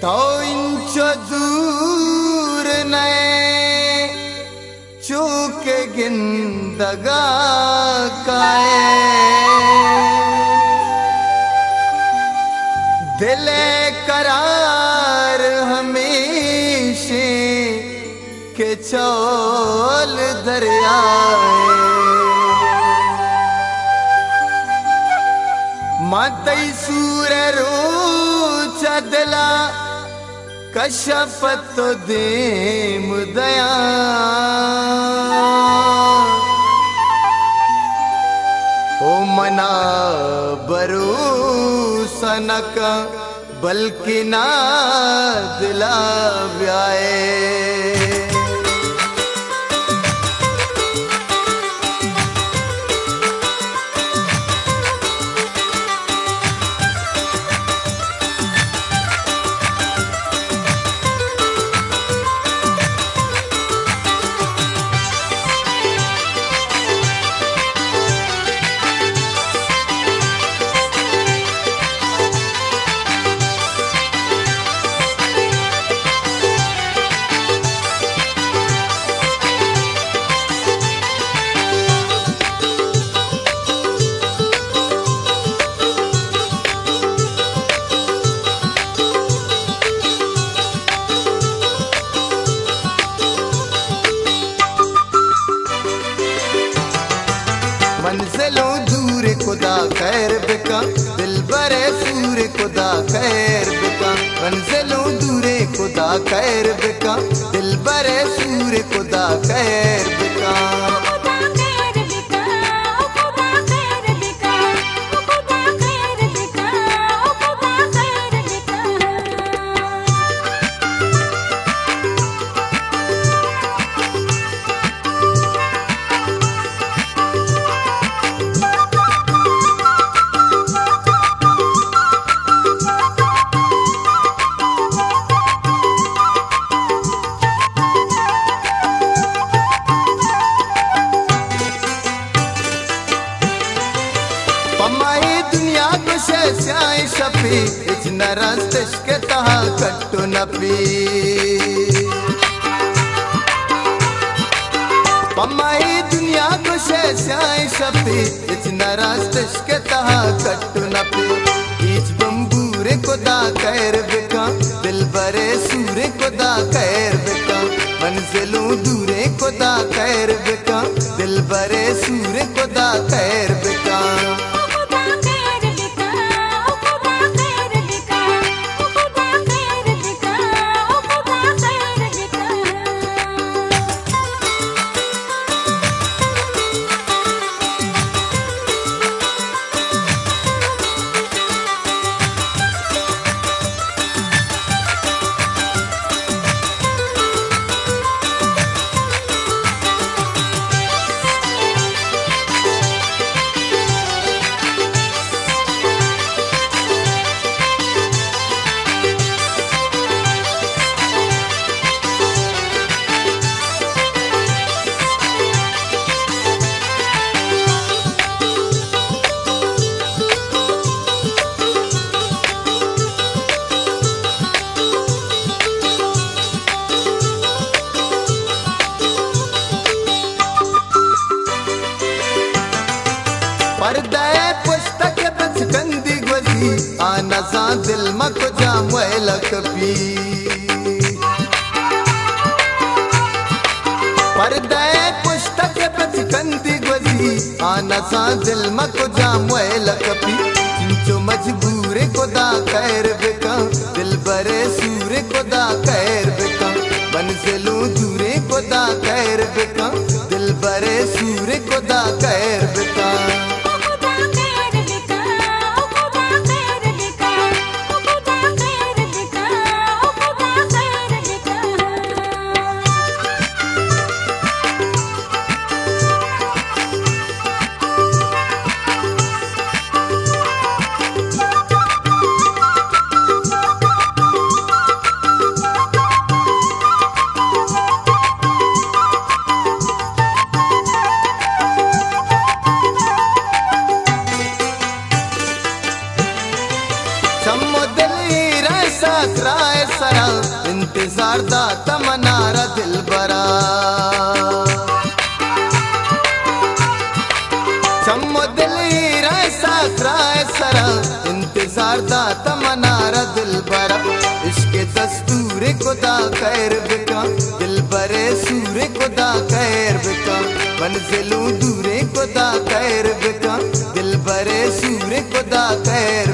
तो दूर नए चूक गिंदगा दिल करार हमेशे के चौल दरियाए। मातई सूर रो चदला कशपत देम मुदया। ओ मना बरू सनक बल्कि ना दिला व्याए मंजिलों दूर खुदा खैर बिका, दिल बरे सूर खुदा खैर बिका। मंजिलों दूर खुदा खैर बिका, दिल बरे सूर खुदा खैर तहा कट्टु नपी पमाई दुनिया को शे स्याई शफी इच नरस्तश के तहा कट्टु नपी इच बम्बूरे को दा कैर बिका, दिल बरे सूरे को दा कैर बिका, मंजिलों दूरे को दा कैर बिका, दिल बरे सूरे को दा कैर सा दिल मक जा मोहलक पी पर्दे पुस्तक कंदी ग्वजी आना सा दिल मक जा मोहलक पी चिंचो मजबूर को दा खैर बिका, दिल बरे सूर को दा खैर बिका। मंजिलों दूरे को दा खैर बिका, दिल बरे सूर को दा खैर बिका। सकराए सरा। इंतज़ार दा तमनारा दिल बरा चमो दिल हीरा सकराए सरा। इंतज़ार दा तमनारा दिल बरा इश्क दस्तूर खुदा खैर बिका। दिल बरे सूर खुदा खैर बिका। मंजिलू दूरे खुदा खैर बिका। दिल बरे सूर खुदा खैर